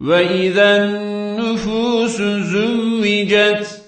وإذا النفوس زوجت